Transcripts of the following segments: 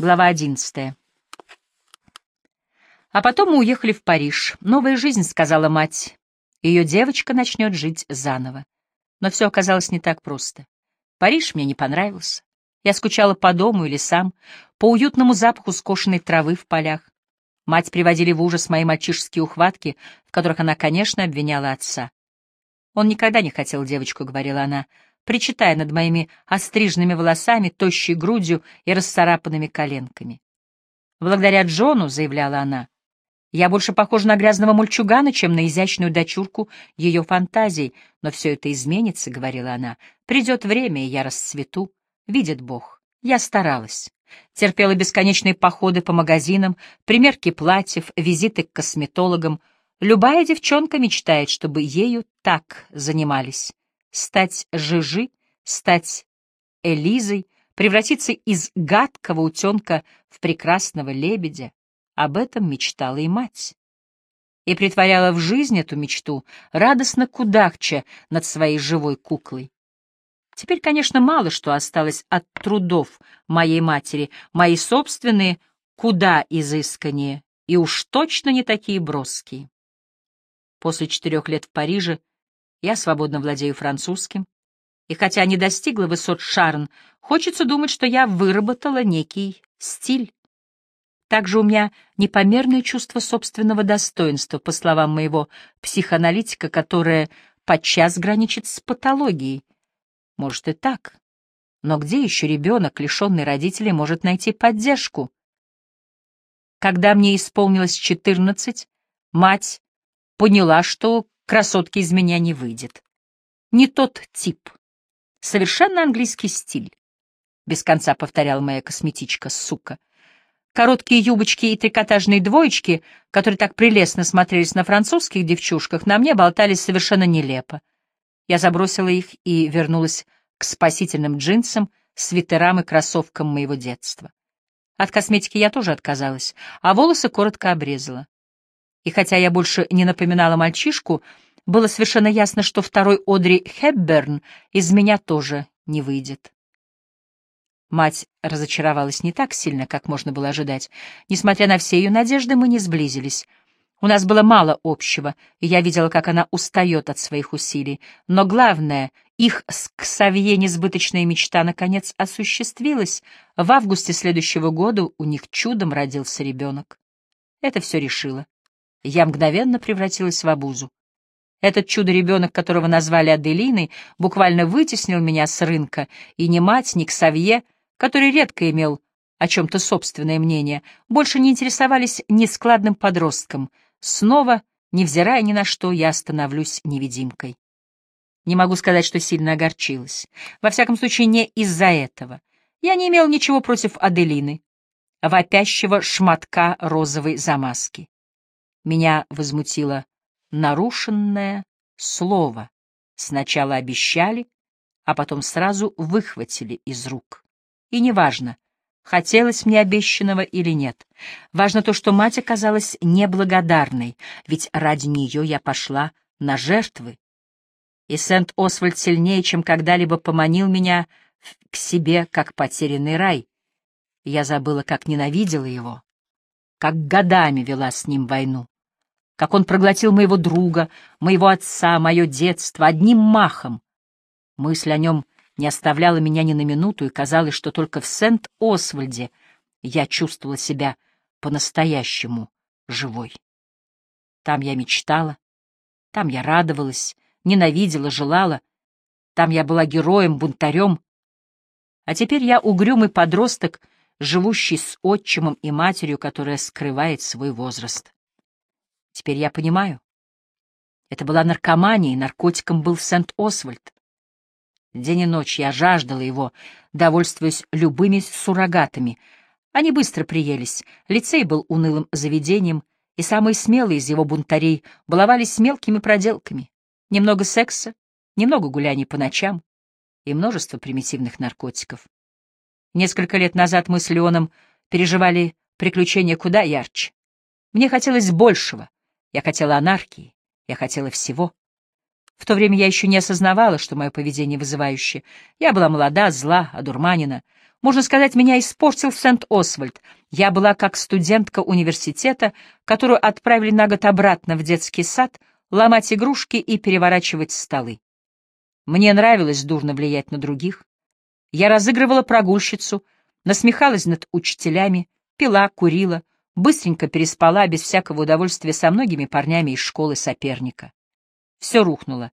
Глава одиннадцатая. А потом мы уехали в Париж. Новая жизнь, сказала мать. Ее девочка начнет жить заново. Но все оказалось не так просто. Париж мне не понравился. Я скучала по дому и лесам, по уютному запаху скошенной травы в полях. Мать приводили в ужас мои мальчишеские ухватки, в которых она, конечно, обвиняла отца. «Он никогда не хотел девочку», — говорила она, причитая над моими остриженными волосами, тощей грудью и расцарапанными коленками. «Благодаря Джону», — заявляла она, — «я больше похожа на грязного мальчугана, чем на изящную дочурку ее фантазий, но все это изменится», — говорила она, — «придет время, и я расцвету, видит Бог, я старалась». Терпела бесконечные походы по магазинам, примерки платьев, визиты к косметологам. Любая девчонка мечтает, чтобы ею так занимались стать Жижи, стать Элизой, превратиться из гадкого утенка в прекрасного лебедя. Об этом мечтала и мать. И притворяла в жизнь эту мечту, радостно кудахча над своей живой куклой. Теперь, конечно, мало что осталось от трудов моей матери, мои собственные куда изысканнее, и уж точно не такие броские. После четырех лет в Париже я свободно владею французским, и хотя не достигла высот Шарн, хочется думать, что я выработала некий стиль. Также у меня непомерное чувство собственного достоинства, по словам моего психоаналитика, которое подчас граничит с патологией. Может и так. Но где еще ребенок, лишенный родителей, может найти поддержку? Когда мне исполнилось четырнадцать, мать поняла, что Красотки из меня не выйдет. Не тот тип. Совершенно английский стиль. Без конца повторяла моя косметичка, сука. Короткие юбочки и трикотажные двоечки, которые так прелестно смотрелись на французских девчушках, на мне болтались совершенно нелепо. Я забросила их и вернулась к спасительным джинсам, свитерам и кроссовкам моего детства. От косметики я тоже отказалась, а волосы коротко обрезала. И хотя я больше не напоминала мальчишку, было совершенно ясно, что второй Одри Хепберн из меня тоже не выйдет. Мать разочаровалась не так сильно, как можно было ожидать. Несмотря на все ее надежды, мы не сблизились. У нас было мало общего, и я видела, как она устает от своих усилий. Но главное, их с Ксавье несбыточная мечта наконец осуществилась. В августе следующего года у них чудом родился ребенок. Это все решило я мгновенно превратилась в обузу. Этот чудо-ребенок, которого назвали Аделиной, буквально вытеснил меня с рынка, и ни мать, ни Ксавье, который редко имел о чем-то собственное мнение, больше не интересовались нескладным подростком. Снова, невзирая ни на что, я становлюсь невидимкой. Не могу сказать, что сильно огорчилась. Во всяком случае, не из-за этого. Я не имел ничего против Аделины, вопящего шматка розовой замазки. Меня возмутило нарушенное слово. Сначала обещали, а потом сразу выхватили из рук. И неважно, хотелось мне обещанного или нет. Важно то, что мать оказалась неблагодарной, ведь ради нее я пошла на жертвы. И Сент-Освальд сильнее, чем когда-либо поманил меня к себе, как потерянный рай. Я забыла, как ненавидела его, как годами вела с ним войну как он проглотил моего друга, моего отца, мое детство одним махом. Мысль о нем не оставляла меня ни на минуту, и казалось, что только в Сент-Освальде я чувствовала себя по-настоящему живой. Там я мечтала, там я радовалась, ненавидела, желала, там я была героем, бунтарем. А теперь я угрюмый подросток, живущий с отчимом и матерью, которая скрывает свой возраст. Теперь я понимаю. Это была наркомания, и наркотиком был Сент-Освальд. День и ночь я жаждала его, довольствуясь любыми суррогатами. Они быстро приелись, лицей был унылым заведением, и самые смелые из его бунтарей баловались мелкими проделками. Немного секса, немного гуляний по ночам и множество примитивных наркотиков. Несколько лет назад мы с Леоном переживали приключения куда ярче. Мне хотелось большего, я хотела анархии, я хотела всего. В то время я еще не осознавала, что мое поведение вызывающее. Я была молода, зла, одурманена. Можно сказать, меня испортил Сент-Освальд. Я была как студентка университета, которую отправили на год обратно в детский сад, ломать игрушки и переворачивать столы. Мне нравилось дурно влиять на других. Я разыгрывала прогульщицу, насмехалась над учителями, пила, курила, быстренько переспала без всякого удовольствия со многими парнями из школы соперника. Все рухнуло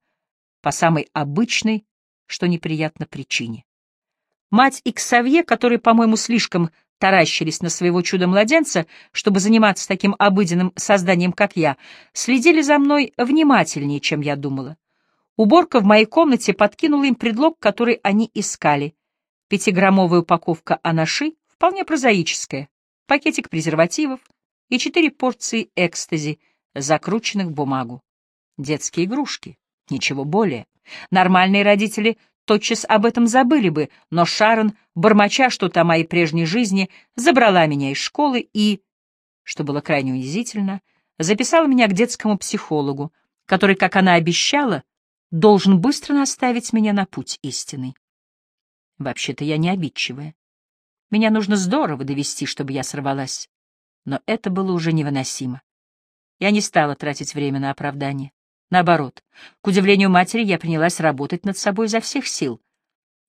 по самой обычной, что неприятно, причине. Мать и Ксавье, которые, по-моему, слишком таращились на своего чудо-младенца, чтобы заниматься таким обыденным созданием, как я, следили за мной внимательнее, чем я думала. Уборка в моей комнате подкинула им предлог, который они искали. Пятиграммовая упаковка анаши, вполне прозаическая, пакетик презервативов и четыре порции экстази, закрученных в бумагу. Детские игрушки, ничего более. Нормальные родители тотчас об этом забыли бы, но Шарон, бормоча что-то о моей прежней жизни, забрала меня из школы и, что было крайне унизительно, записала меня к детскому психологу, который, как она обещала, должен быстро наставить меня на путь истинный. Вообще-то я не обидчивая. Меня нужно здорово довести, чтобы я сорвалась. Но это было уже невыносимо. Я не стала тратить время на оправдание. Наоборот, к удивлению матери, я принялась работать над собой изо всех сил.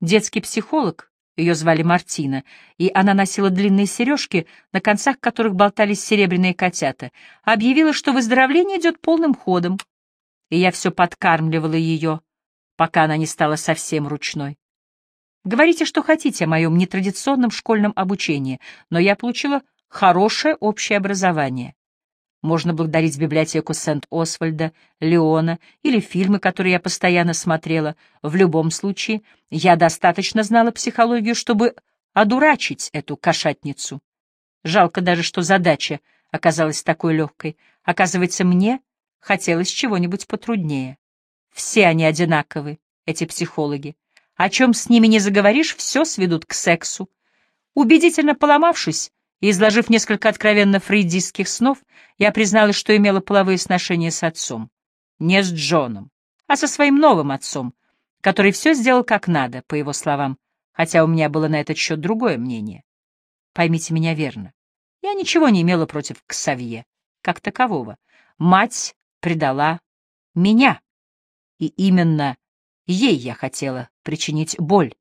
Детский психолог, ее звали Мартина, и она носила длинные сережки, на концах которых болтались серебряные котята, объявила, что выздоровление идет полным ходом. И я все подкармливала ее, пока она не стала совсем ручной. Говорите, что хотите о моем нетрадиционном школьном обучении, но я получила хорошее общее образование. Можно благодарить библиотеку Сент-Освальда, Леона или фильмы, которые я постоянно смотрела. В любом случае, я достаточно знала психологию, чтобы одурачить эту кошатницу. Жалко даже, что задача оказалась такой легкой. Оказывается, мне хотелось чего-нибудь потруднее. Все они одинаковы, эти психологи. О чем с ними не заговоришь, все сведут к сексу. Убедительно поломавшись, и, изложив несколько откровенно фрейдистских снов, я призналась, что имела половые сношения с отцом. Не с Джоном, а со своим новым отцом, который все сделал как надо, по его словам, хотя у меня было на этот счет другое мнение. Поймите меня верно. Я ничего не имела против Ксавье, как такового. Мать предала меня, и именно ей я хотела причинить боль.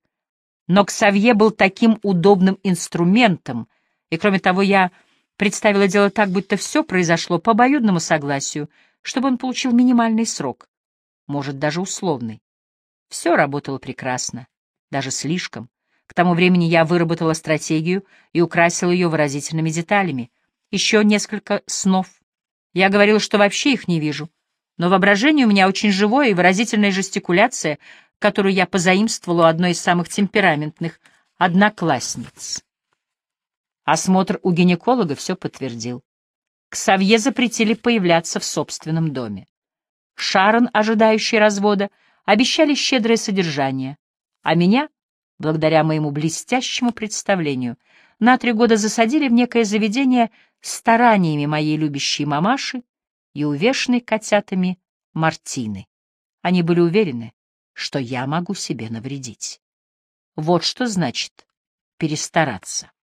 Но Ксавье был таким удобным инструментом, и, кроме того, я представила дело так, будто все произошло по обоюдному согласию, чтобы он получил минимальный срок, может, даже условный. Все работало прекрасно, даже слишком. К тому времени я выработала стратегию и украсила ее выразительными деталями. Еще несколько снов. Я говорила, что вообще их не вижу. Но воображение у меня очень живое и выразительная жестикуляция, которую я позаимствовала у одной из самых темпераментных одноклассниц. Осмотр у гинеколога все подтвердил. Ксавье запретили появляться в собственном доме. Шарон, ожидающий развода, обещали щедрое содержание, а меня, благодаря моему блестящему представлению, на три года засадили в некое заведение стараниями моей любящей мамаши и увешанной котятами Мартины. Они были уверены, что я могу себе навредить. Вот что значит перестараться.